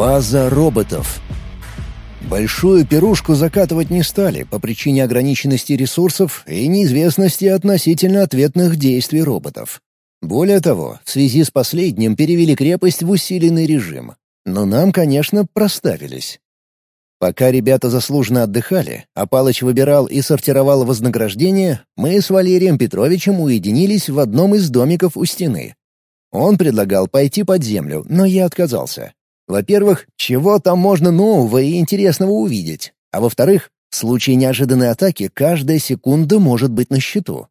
База роботов. Большую пирушку закатывать не стали по причине ограниченности ресурсов и неизвестности относительно ответных действий роботов. Более того, в связи с последним перевели крепость в усиленный режим. Но нам, конечно, проставились. Пока ребята заслуженно отдыхали, а Палыч выбирал и сортировал вознаграждение, мы с Валерием Петровичем уединились в одном из домиков у стены. Он предлагал пойти под землю, но я отказался. Во-первых, чего там можно нового и интересного увидеть? А во-вторых, в случае неожиданной атаки каждая секунда может быть на счету.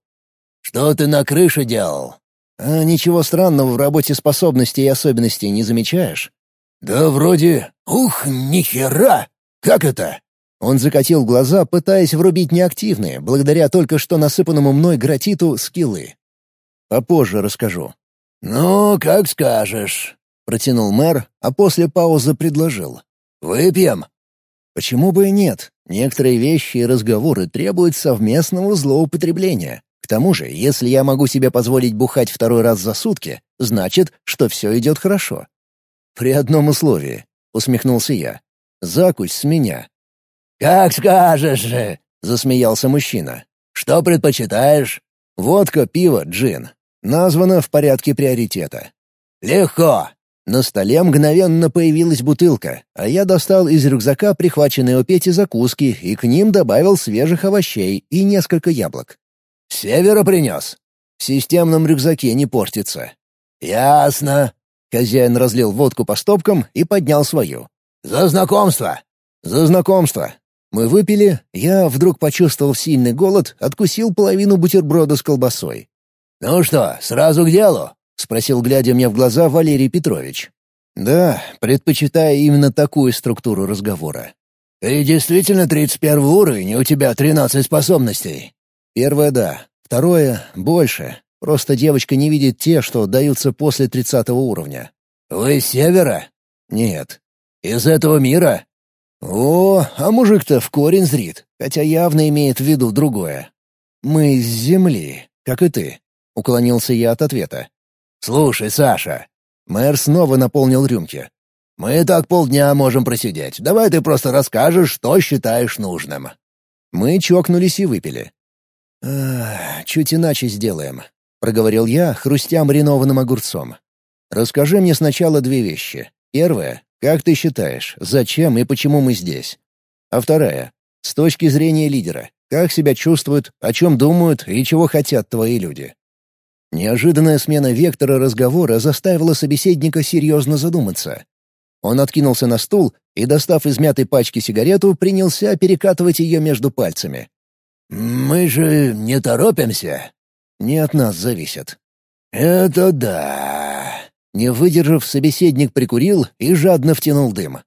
«Что ты на крыше делал?» «А ничего странного в работе способностей и особенностей не замечаешь?» «Да вроде... Ух, нихера! Как это?» Он закатил глаза, пытаясь врубить неактивные, благодаря только что насыпанному мной гратиту, скиллы. «Попозже расскажу». «Ну, как скажешь», — протянул мэр, а после паузы предложил. «Выпьем?» «Почему бы и нет? Некоторые вещи и разговоры требуют совместного злоупотребления. К тому же, если я могу себе позволить бухать второй раз за сутки, значит, что все идет хорошо. «При одном условии», — усмехнулся я. «Закусь с меня». «Как скажешь же», — засмеялся мужчина. «Что предпочитаешь?» «Водка, пиво, джин. Названо в порядке приоритета». «Легко». На столе мгновенно появилась бутылка, а я достал из рюкзака прихваченные у Пети закуски и к ним добавил свежих овощей и несколько яблок. «С севера принес?» «В системном рюкзаке не портится». «Ясно», Хозяин разлил водку по стопкам и поднял свою. «За знакомство!» «За знакомство!» Мы выпили, я вдруг почувствовал сильный голод, откусил половину бутерброда с колбасой. «Ну что, сразу к делу?» — спросил, глядя мне в глаза, Валерий Петрович. «Да, предпочитая именно такую структуру разговора». «Ты действительно тридцать первый уровень, и у тебя тринадцать способностей?» «Первое — да. Второе — больше. Просто девочка не видит те, что даются после тридцатого уровня. «Вы с севера?» «Нет». «Из этого мира?» «О, а мужик-то в корень зрит, хотя явно имеет в виду другое. Мы с земли, как и ты», — уклонился я от ответа. «Слушай, Саша». Мэр снова наполнил рюмки. «Мы так полдня можем просидеть. Давай ты просто расскажешь, что считаешь нужным». Мы чокнулись и выпили. «Чуть иначе сделаем. — проговорил я, хрустя маринованным огурцом. «Расскажи мне сначала две вещи. Первая — как ты считаешь, зачем и почему мы здесь? А вторая — с точки зрения лидера, как себя чувствуют, о чем думают и чего хотят твои люди?» Неожиданная смена вектора разговора заставила собеседника серьезно задуматься. Он откинулся на стул и, достав из мятой пачки сигарету, принялся перекатывать ее между пальцами. «Мы же не торопимся», не от нас зависят. «Это да!» Не выдержав, собеседник прикурил и жадно втянул дым.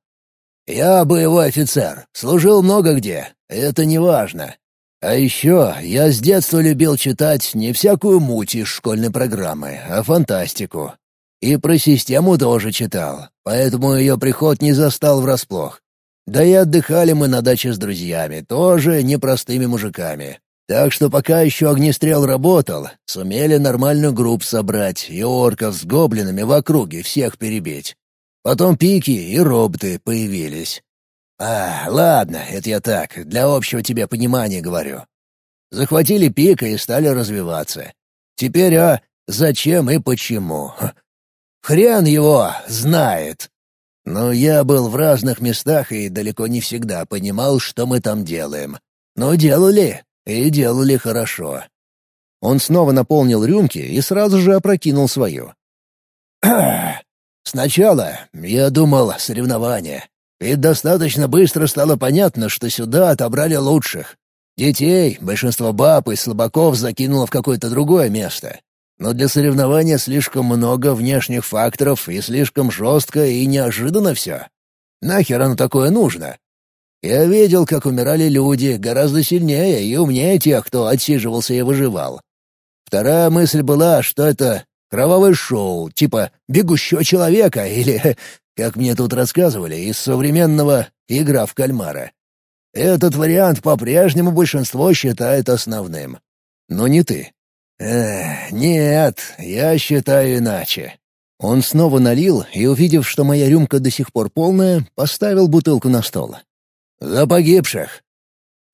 «Я боевой офицер, служил много где, это не важно. А еще я с детства любил читать не всякую муть из школьной программы, а фантастику. И про систему тоже читал, поэтому ее приход не застал врасплох. Да и отдыхали мы на даче с друзьями, тоже непростыми мужиками. Так что пока еще огнестрел работал, сумели нормальную группу собрать и орков с гоблинами в округе всех перебить. Потом пики и роботы появились. А, ладно, это я так, для общего тебе понимания говорю. Захватили пика и стали развиваться. Теперь, а, зачем и почему? Хрен его знает. Но я был в разных местах и далеко не всегда понимал, что мы там делаем. Но делали, и делали хорошо. Он снова наполнил рюмки и сразу же опрокинул свою. «Сначала я думал соревнования. Ведь достаточно быстро стало понятно, что сюда отобрали лучших. Детей, большинство баб и слабаков закинуло в какое-то другое место. Но для соревнования слишком много внешних факторов и слишком жестко и неожиданно все. Нахер оно такое нужно? Я видел, как умирали люди, гораздо сильнее и умнее тех, кто отсиживался и выживал. Вторая мысль была, что это кровавое шоу, типа «бегущего человека» или, как мне тут рассказывали, из современного «игра в кальмара». Этот вариант по-прежнему большинство считает основным. Но не ты. Эх, нет, я считаю иначе. Он снова налил и, увидев, что моя рюмка до сих пор полная, поставил бутылку на стол. «За погибших!»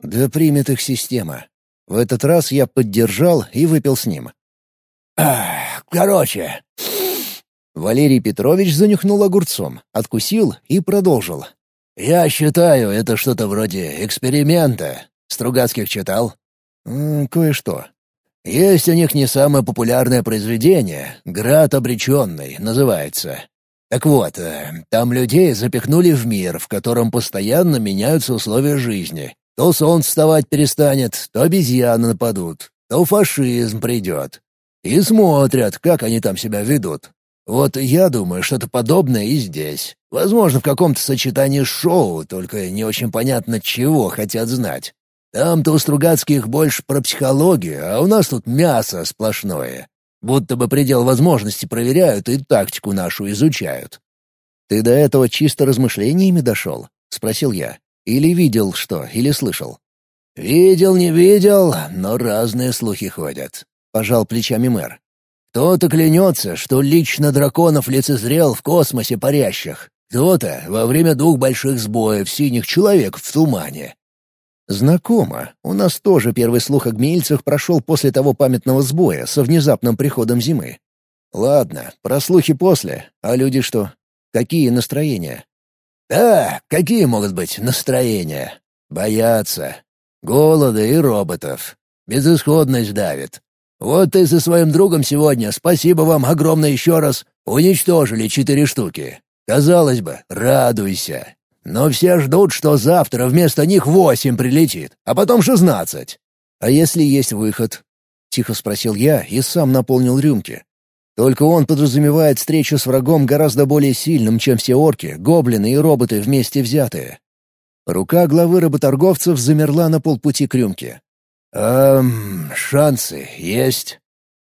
«Да примет их система». В этот раз я поддержал и выпил с ним. «Короче...» Валерий Петрович занюхнул огурцом, откусил и продолжил. «Я считаю, это что-то вроде эксперимента. Стругацких читал?» «Кое-что». «Есть у них не самое популярное произведение, «Град обреченный» называется. Так вот, э, там людей запихнули в мир, в котором постоянно меняются условия жизни. То солнце вставать перестанет, то обезьяны нападут, то фашизм придет. И смотрят, как они там себя ведут. Вот я думаю, что-то подобное и здесь. Возможно, в каком-то сочетании шоу, только не очень понятно, чего хотят знать. Там-то у Стругацких больше про психологию, а у нас тут мясо сплошное. Будто бы предел возможностей проверяют и тактику нашу изучают. «Ты до этого чисто размышлениями дошел?» — спросил я. «Или видел что, или слышал?» «Видел, не видел, но разные слухи ходят», — пожал плечами мэр. «Кто-то клянется, что лично драконов лицезрел в космосе парящих, кто-то во время двух больших сбоев синих человек в тумане. Знакомо. У нас тоже первый слух о гмельцах прошел после того памятного сбоя со внезапным приходом зимы. Ладно, про слухи после. А люди что? Какие настроения? Да, какие могут быть настроения? Боятся. Голода и роботов. Безысходность давит. Вот ты со своим другом сегодня, спасибо вам огромное еще раз, уничтожили четыре штуки. Казалось бы, радуйся. Но все ждут, что завтра вместо них восемь прилетит, а потом шестнадцать. «А если есть выход?» — тихо спросил я и сам наполнил рюмки. Только он подразумевает встречу с врагом гораздо более сильным, чем все орки, гоблины и роботы вместе взятые. Рука главы работорговцев замерла на полпути к рюмке. «Эм, шансы есть?»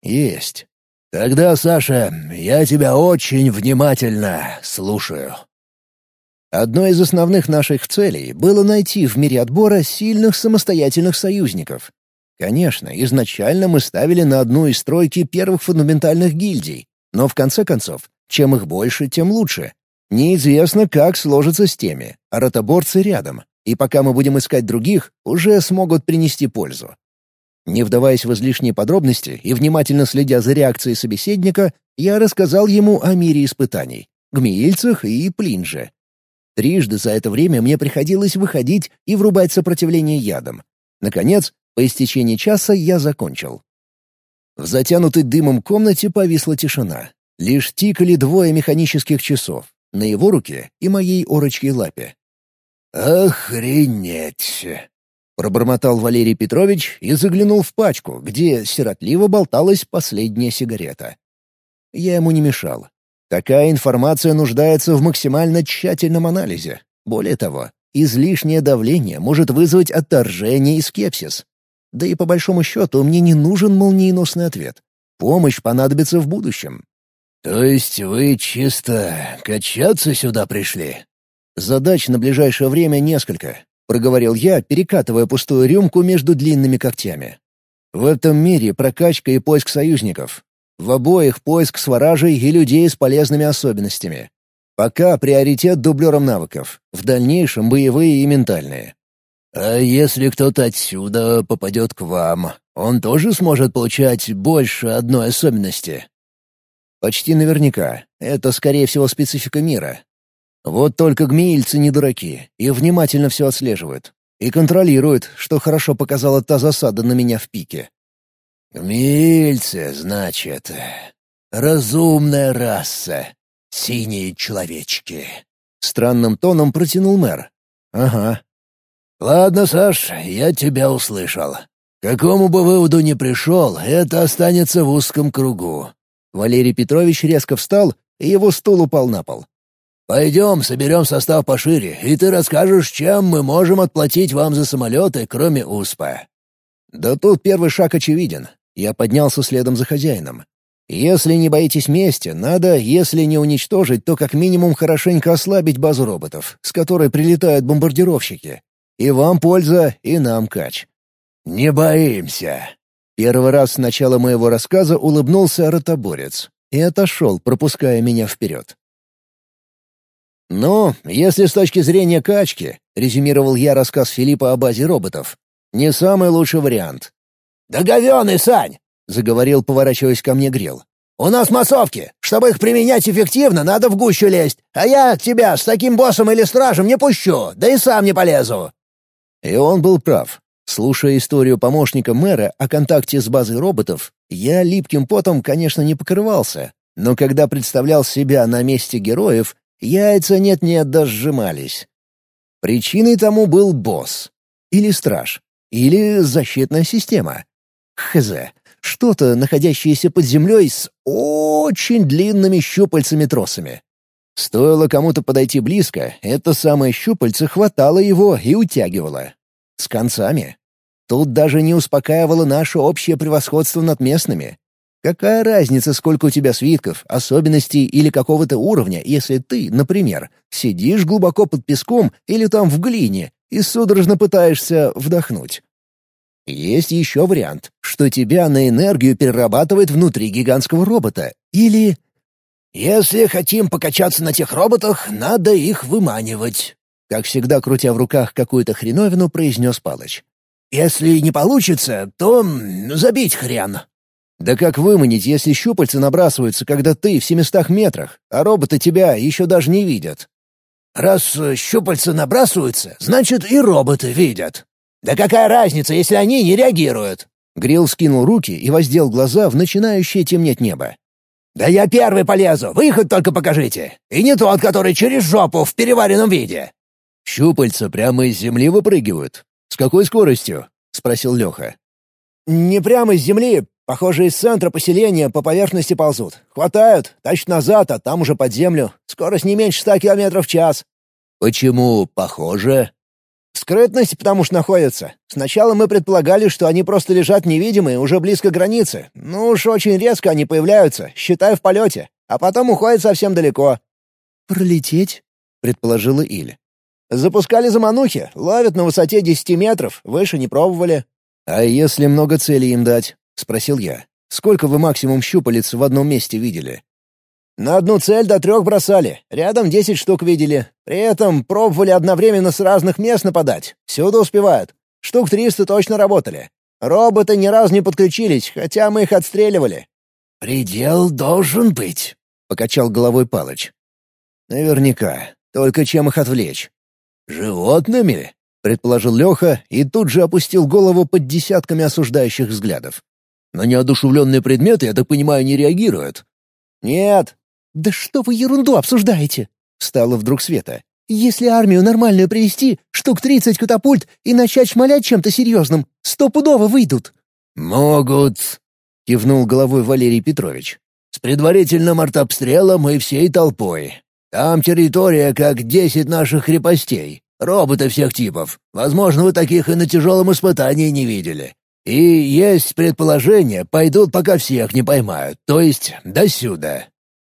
«Есть. «Тогда, Саша, я тебя очень внимательно слушаю». Одной из основных наших целей было найти в мире отбора сильных самостоятельных союзников. Конечно, изначально мы ставили на одну из стройки первых фундаментальных гильдий, но в конце концов, чем их больше, тем лучше. Неизвестно, как сложится с теми, а ротоборцы рядом, и пока мы будем искать других, уже смогут принести пользу. Не вдаваясь в излишние подробности и внимательно следя за реакцией собеседника, я рассказал ему о мире испытаний, гмеильцах и плинже. Трижды за это время мне приходилось выходить и врубать сопротивление ядом. Наконец, по истечении часа я закончил. В затянутой дымом комнате повисла тишина. Лишь тикали двое механических часов — на его руке и моей орочьей лапе. «Охренеть!» Пробормотал Валерий Петрович и заглянул в пачку, где сиротливо болталась последняя сигарета. Я ему не мешал. Такая информация нуждается в максимально тщательном анализе. Более того, излишнее давление может вызвать отторжение и скепсис. Да и по большому счету мне не нужен молниеносный ответ. Помощь понадобится в будущем. «То есть вы чисто качаться сюда пришли?» «Задач на ближайшее время несколько проговорил я, перекатывая пустую рюмку между длинными когтями. В этом мире прокачка и поиск союзников. В обоих поиск сваражей и людей с полезными особенностями. Пока приоритет дублерам навыков, в дальнейшем боевые и ментальные. «А если кто-то отсюда попадет к вам, он тоже сможет получать больше одной особенности?» «Почти наверняка. Это, скорее всего, специфика мира. Вот только гмеильцы не дураки и внимательно все отслеживают. И контролируют, что хорошо показала та засада на меня в пике. «Гмеильцы, значит. Разумная раса. Синие человечки». Странным тоном протянул мэр. «Ага». «Ладно, Саш, я тебя услышал. Какому бы выводу ни пришел, это останется в узком кругу». Валерий Петрович резко встал, и его стул упал на пол. Пойдем, соберем состав пошире, и ты расскажешь, чем мы можем отплатить вам за самолеты, кроме УСПА». «Да тут первый шаг очевиден. Я поднялся следом за хозяином. Если не боитесь мести, надо, если не уничтожить, то как минимум хорошенько ослабить базу роботов, с которой прилетают бомбардировщики. И вам польза, и нам кач». «Не боимся». Первый раз с начала моего рассказа улыбнулся ротоборец. и отошел, пропуская меня вперед. «Ну, если с точки зрения качки», — резюмировал я рассказ Филиппа о базе роботов, — «не самый лучший вариант». «Да говёный, Сань!» — заговорил, поворачиваясь ко мне Грил. «У нас массовки. Чтобы их применять эффективно, надо в гущу лезть. А я тебя с таким боссом или стражем не пущу, да и сам не полезу». И он был прав. Слушая историю помощника мэра о контакте с базой роботов, я липким потом, конечно, не покрывался, но когда представлял себя на месте героев, Яйца нет-нет да сжимались. Причиной тому был босс. Или страж. Или защитная система. Хз. Что-то, находящееся под землей с очень длинными щупальцами-тросами. Стоило кому-то подойти близко, это самое щупальце хватало его и утягивало. С концами. Тут даже не успокаивало наше общее превосходство над местными. Какая разница, сколько у тебя свитков, особенностей или какого-то уровня, если ты, например, сидишь глубоко под песком или там в глине и судорожно пытаешься вдохнуть? Есть еще вариант, что тебя на энергию перерабатывает внутри гигантского робота. Или... «Если хотим покачаться на тех роботах, надо их выманивать», как всегда, крутя в руках какую-то хреновину, произнес Палыч. «Если не получится, то забить хрен». Да как выманить, если щупальца набрасываются, когда ты в семистах метрах, а роботы тебя еще даже не видят? Раз э, щупальца набрасываются, значит и роботы видят. Да какая разница, если они не реагируют? Грилл скинул руки и воздел глаза в начинающее темнеть небо. «Да я первый полезу, выход только покажите! И не тот, который через жопу в переваренном виде!» «Щупальца прямо из земли выпрыгивают. С какой скоростью?» — спросил Леха. «Не прямо из земли, Похоже, из центра поселения по поверхности ползут. Хватают, тащат назад, а там уже под землю. Скорость не меньше ста километров в час». «Почему похоже?» «Скрытность, потому что находятся. Сначала мы предполагали, что они просто лежат невидимые, уже близко к границе. Ну уж очень резко они появляются, считай в полете, а потом уходят совсем далеко». «Пролететь?» — предположила Иль. «Запускали заманухи, ловят на высоте десяти метров, выше не пробовали». «А если много целей им дать?» — спросил я. «Сколько вы максимум щупалец в одном месте видели?» «На одну цель до трех бросали. Рядом десять штук видели. При этом пробовали одновременно с разных мест нападать. Всюду успевают. Штук триста точно работали. Роботы ни разу не подключились, хотя мы их отстреливали». «Предел должен быть», — покачал головой Палыч. «Наверняка. Только чем их отвлечь?» «Животными?» — предположил Леха и тут же опустил голову под десятками осуждающих взглядов. На неодушевленные предметы, я так понимаю, не реагируют?» «Нет». «Да что вы ерунду обсуждаете?» — встала вдруг Света. «Если армию нормальную привести, штук тридцать катапульт и начать шмалять чем-то серьезным, стопудово выйдут». «Могут», — кивнул головой Валерий Петрович. «С предварительным артобстрелом и всей толпой. Там территория как десять наших крепостей. Роботы всех типов. Возможно, вы таких и на тяжелом испытании не видели. И есть предположение, пойдут, пока всех не поймают, то есть до сюда».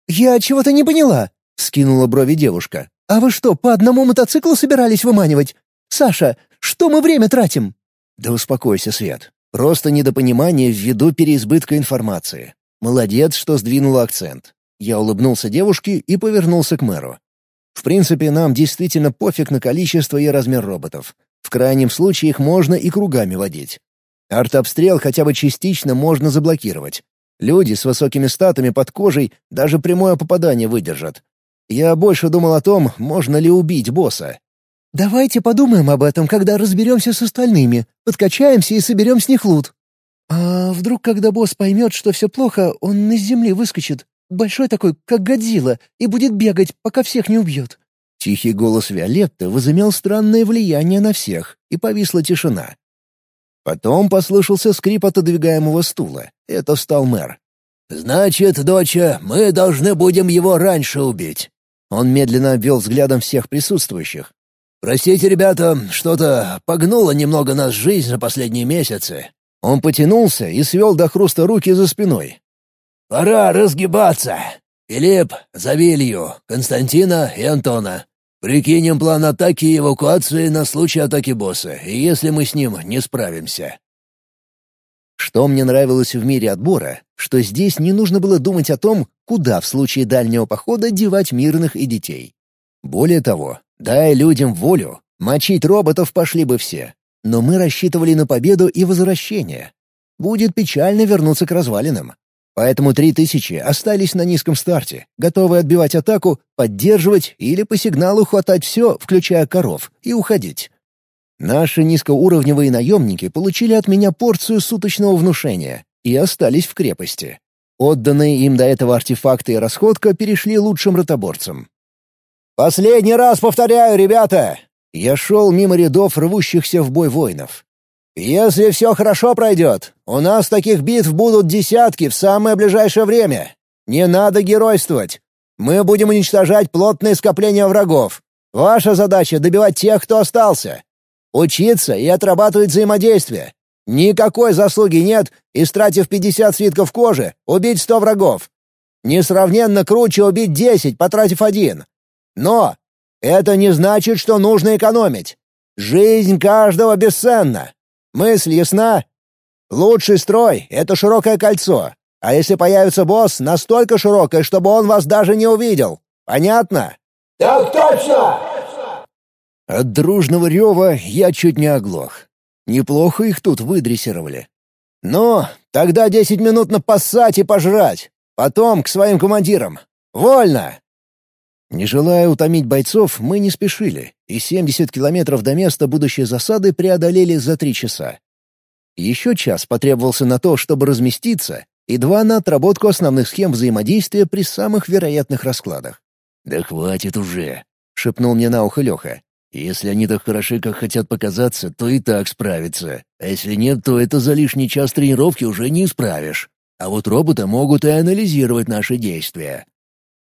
«Я чего-то не поняла», — скинула брови девушка. «А вы что, по одному мотоциклу собирались выманивать? Саша, что мы время тратим?» «Да успокойся, Свет. Просто недопонимание ввиду переизбытка информации. Молодец, что сдвинула акцент». Я улыбнулся девушке и повернулся к мэру. «В принципе, нам действительно пофиг на количество и размер роботов. В крайнем случае их можно и кругами водить. Артобстрел хотя бы частично можно заблокировать. Люди с высокими статами под кожей даже прямое попадание выдержат. Я больше думал о том, можно ли убить босса. «Давайте подумаем об этом, когда разберемся с остальными, подкачаемся и соберем с них лут. А вдруг, когда босс поймет, что все плохо, он из земли выскочит, большой такой, как Годзилла, и будет бегать, пока всех не убьет?» Тихий голос Виолетты возымел странное влияние на всех, и повисла тишина. Потом послышался скрип отодвигаемого стула. Это встал мэр. «Значит, доча, мы должны будем его раньше убить». Он медленно обвел взглядом всех присутствующих. «Простите, ребята, что-то погнуло немного нас жизнь за последние месяцы». Он потянулся и свел до хруста руки за спиной. «Пора разгибаться. Филипп, зови Илью, Константина и Антона. Прикинем план атаки и эвакуации на случай атаки босса, если мы с ним не справимся. Что мне нравилось в мире отбора, что здесь не нужно было думать о том, куда в случае дальнего похода девать мирных и детей. Более того, дай людям волю, мочить роботов пошли бы все. Но мы рассчитывали на победу и возвращение. Будет печально вернуться к развалинам. Поэтому три тысячи остались на низком старте, готовые отбивать атаку, поддерживать или по сигналу хватать все, включая коров, и уходить. Наши низкоуровневые наемники получили от меня порцию суточного внушения и остались в крепости. Отданные им до этого артефакты и расходка перешли лучшим ротоборцам. «Последний раз повторяю, ребята!» Я шел мимо рядов рвущихся в бой воинов. «Если все хорошо пройдет, у нас таких битв будут десятки в самое ближайшее время. Не надо геройствовать. Мы будем уничтожать плотные скопления врагов. Ваша задача — добивать тех, кто остался. Учиться и отрабатывать взаимодействие. Никакой заслуги нет, истратив 50 свитков кожи, убить 100 врагов. Несравненно круче убить 10, потратив один. Но это не значит, что нужно экономить. Жизнь каждого бесценна. Мысль ясна? Лучший строй — это широкое кольцо. А если появится босс, настолько широкое, чтобы он вас даже не увидел. Понятно? «Так точно!» От дружного рева я чуть не оглох. Неплохо их тут выдрессировали. «Ну, тогда десять минут на и пожрать. Потом к своим командирам. Вольно!» Не желая утомить бойцов, мы не спешили, и 70 километров до места будущей засады преодолели за три часа. Еще час потребовался на то, чтобы разместиться, и два на отработку основных схем взаимодействия при самых вероятных раскладах. «Да хватит уже», — шепнул мне на ухо Леха. «Если они так хороши, как хотят показаться, то и так справятся. А если нет, то это за лишний час тренировки уже не исправишь. А вот роботы могут и анализировать наши действия.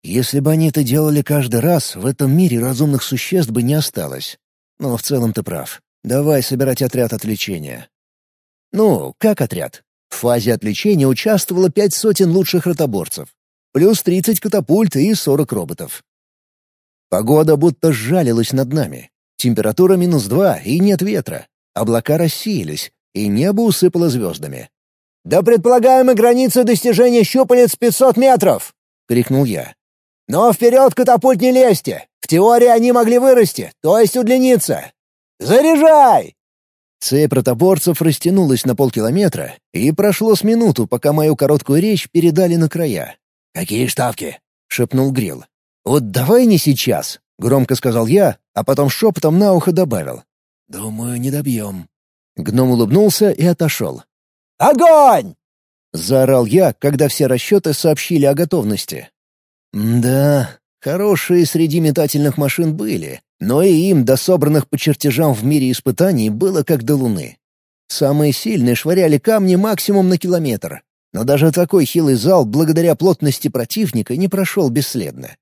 Если бы они это делали каждый раз, в этом мире разумных существ бы не осталось. Но в целом ты прав. Давай собирать отряд отвлечения. Ну, как отряд? В фазе отвлечения участвовало пять сотен лучших ротоборцев. Плюс тридцать катапульт и сорок роботов. Погода будто сжалилась над нами. Температура минус два и нет ветра. Облака рассеялись, и небо усыпало звездами. «До предполагаемой границы достижения щупалец 500 метров!» — крикнул я. Но вперед катапульт не лезьте! В теории они могли вырасти, то есть удлиниться. Заряжай!» Цепь ротоборцев растянулась на полкилометра, и прошло с минуту, пока мою короткую речь передали на края. «Какие ставки?» — шепнул Грил. «Вот давай не сейчас», — громко сказал я, а потом шепотом на ухо добавил. «Думаю, не добьем». Гном улыбнулся и отошел. «Огонь!» — заорал я, когда все расчеты сообщили о готовности. Да, хорошие среди метательных машин были, но и им до собранных по чертежам в мире испытаний было как до Луны. Самые сильные швыряли камни максимум на километр, но даже такой хилый зал благодаря плотности противника не прошел бесследно.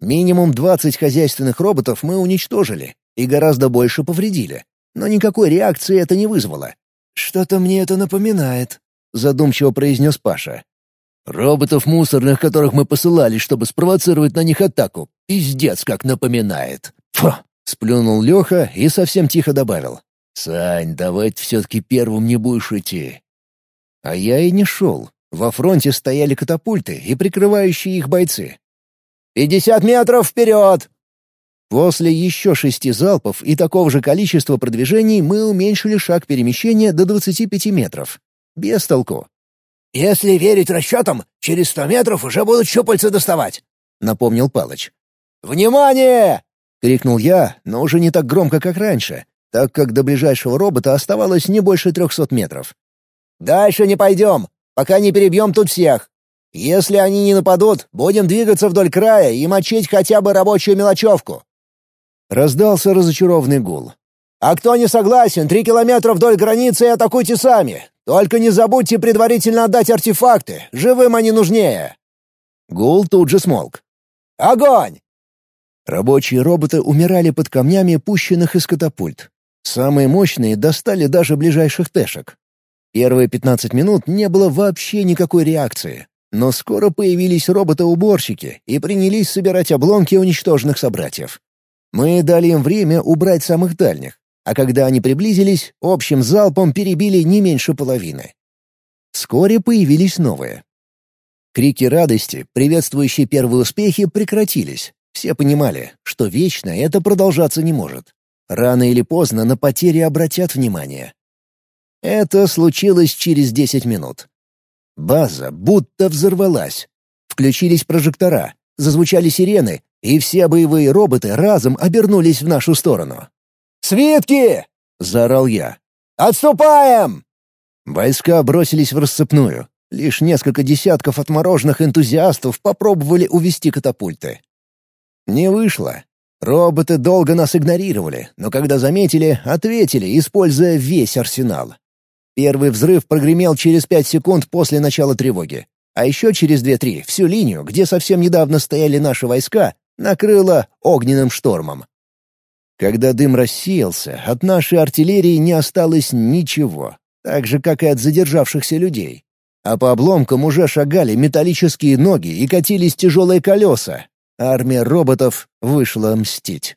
Минимум 20 хозяйственных роботов мы уничтожили и гораздо больше повредили, но никакой реакции это не вызвало. «Что-то мне это напоминает», — задумчиво произнес Паша. Роботов мусорных, которых мы посылали, чтобы спровоцировать на них атаку. Пиздец, как напоминает. Фу! Сплюнул Леха и совсем тихо добавил. «Сань, давай ты все-таки первым не будешь идти». А я и не шел. Во фронте стояли катапульты и прикрывающие их бойцы. «Пятьдесят метров вперед!» После еще шести залпов и такого же количества продвижений мы уменьшили шаг перемещения до 25 метров. Без толку. «Если верить расчетам, через сто метров уже будут щупальца доставать», — напомнил Палыч. «Внимание!» — крикнул я, но уже не так громко, как раньше, так как до ближайшего робота оставалось не больше трехсот метров. «Дальше не пойдем, пока не перебьем тут всех. Если они не нападут, будем двигаться вдоль края и мочить хотя бы рабочую мелочевку». Раздался разочарованный гул. «А кто не согласен, три километра вдоль границы и атакуйте сами. Только не забудьте предварительно отдать артефакты, живым они нужнее». Гул тут же смолк. «Огонь!» Рабочие роботы умирали под камнями, пущенных из катапульт. Самые мощные достали даже ближайших тэшек. Первые 15 минут не было вообще никакой реакции. Но скоро появились роботы-уборщики и принялись собирать обломки уничтоженных собратьев. Мы дали им время убрать самых дальних, а когда они приблизились, общим залпом перебили не меньше половины. Вскоре появились новые. Крики радости, приветствующие первые успехи, прекратились. Все понимали, что вечно это продолжаться не может. Рано или поздно на потери обратят внимание. Это случилось через 10 минут. База будто взорвалась. Включились прожектора, зазвучали сирены, и все боевые роботы разом обернулись в нашу сторону. «Свитки!» — заорал я. «Отступаем!» Войска бросились в рассыпную. Лишь несколько десятков отмороженных энтузиастов попробовали увести катапульты. Не вышло. Роботы долго нас игнорировали, но когда заметили, ответили, используя весь арсенал. Первый взрыв прогремел через пять секунд после начала тревоги. А еще через две-три всю линию, где совсем недавно стояли наши войска, накрыло огненным штормом. Когда дым рассеялся, от нашей артиллерии не осталось ничего, так же, как и от задержавшихся людей. А по обломкам уже шагали металлические ноги и катились тяжелые колеса. Армия роботов вышла мстить.